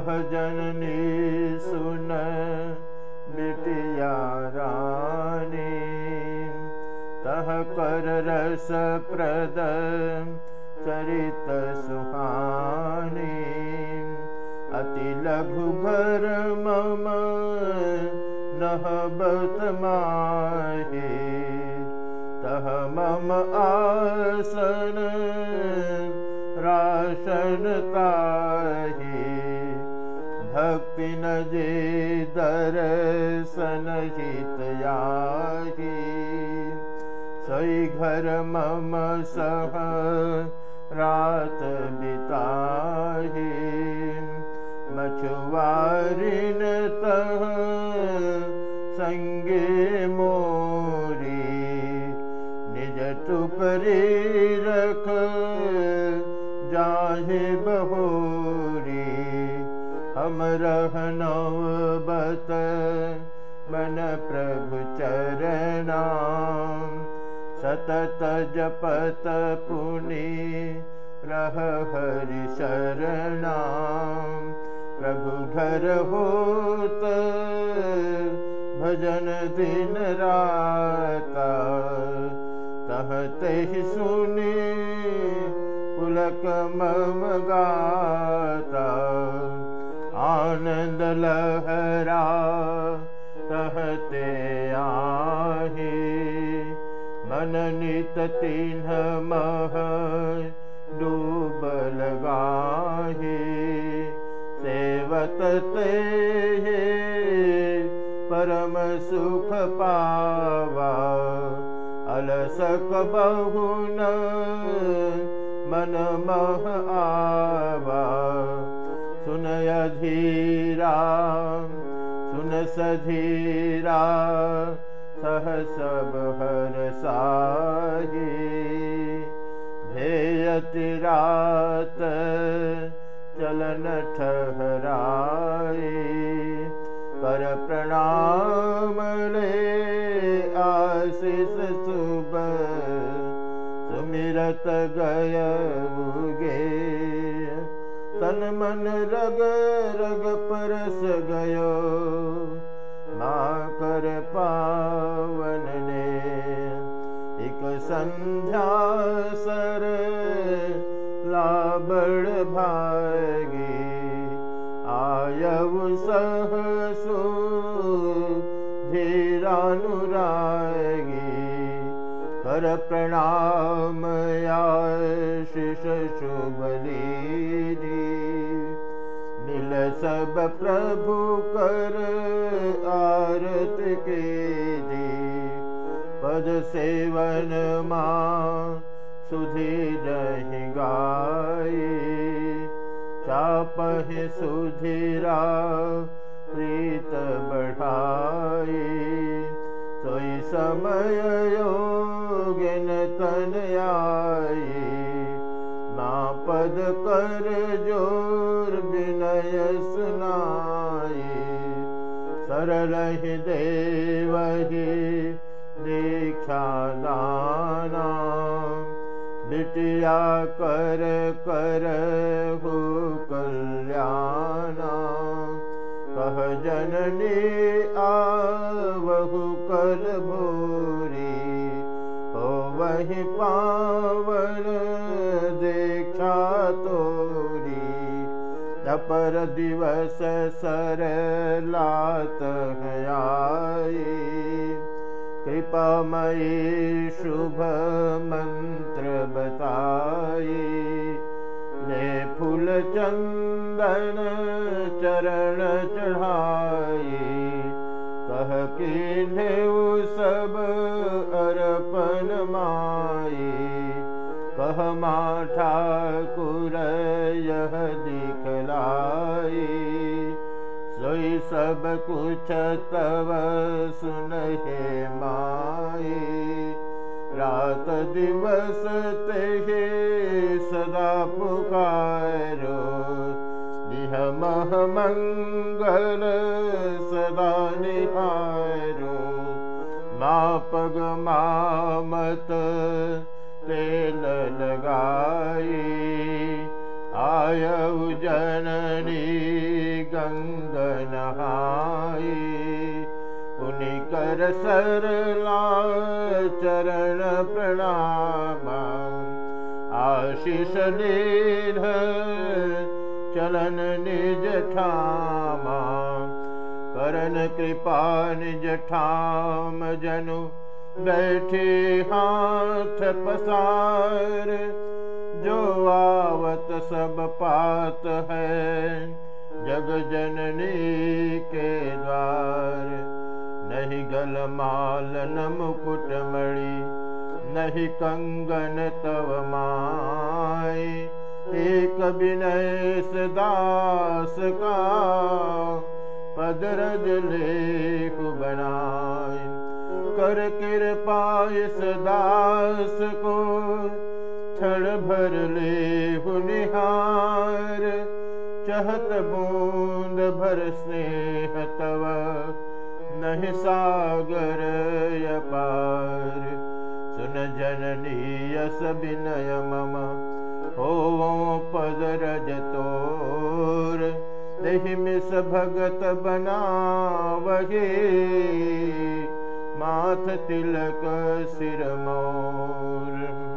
कह जननी सुन बिटिया रानी। तह कर रस प्रद चरित सुहानी। अति लघु घर मम नहबत माहे। तह मम आसन राशन भक्ति न जे दर्शन हित याही सई घर मम सह रात बिताही। संगे रहनव बत मन प्रभु चरणा। सतत जपत पुनि रह हरि शरणा। होत भजन दिन राता तहते सुनी गाता लहरा कहते आही। मन तिन्ह मह डूब लगाही सेवत ते परम सुख पावा। अलसक बहुन मन मह आवा धीरा सह सब हर साही भेयति रात चलन प्रणाम ले आशीष सुब सुमिरत गय मन रग रग परस गयो। माँ कर पावन ने एक संध्या सर लाबड़ भागी। आयव सहसु धीरानुरागी। कर प्रणाम आशिष शुभली नील सब प्रभु कर आरत के दी। पद सेवन माँ सुधी रही गाई। चापह सुधीरा प्रीत बढ़ाई। सोई समय योगिन तन आई। माँ पद कर जोर विनय सुनाई सरल ही देवही दीक्षा दाना बिटिया कर हो कल्याणा। कह जननी दपर दिवस सर लात आई कृपामयी शुभ ले फूल चंदन सब कुछ तब सुन हे माई रात दिवस ते सदा पुकारो। दिह मह मंगल सदा निहारो। मापग मामत तेल लगाई जननी गङ्गनहाई पुनिकर सरला चरण प्रणाम आशीष लीध चलन निज ठामा करन कृपा निज ठाम जनु बैठे हाथ पसार जो आवत सब पात है। जग जननी के द्वार, नहीं गल माल न मुकुट मणि, नहीं कंगन तव माय एक विनय दास का पदरज ले बनाए। कर कृपा इस दास को, क्षण भर ले भर स्नेह तव नहीं सागर अपार सुन जननी यस विनय मम हो पद रज तोर। नहीं मिस भगत बना वही माथ तिलक सिर मोर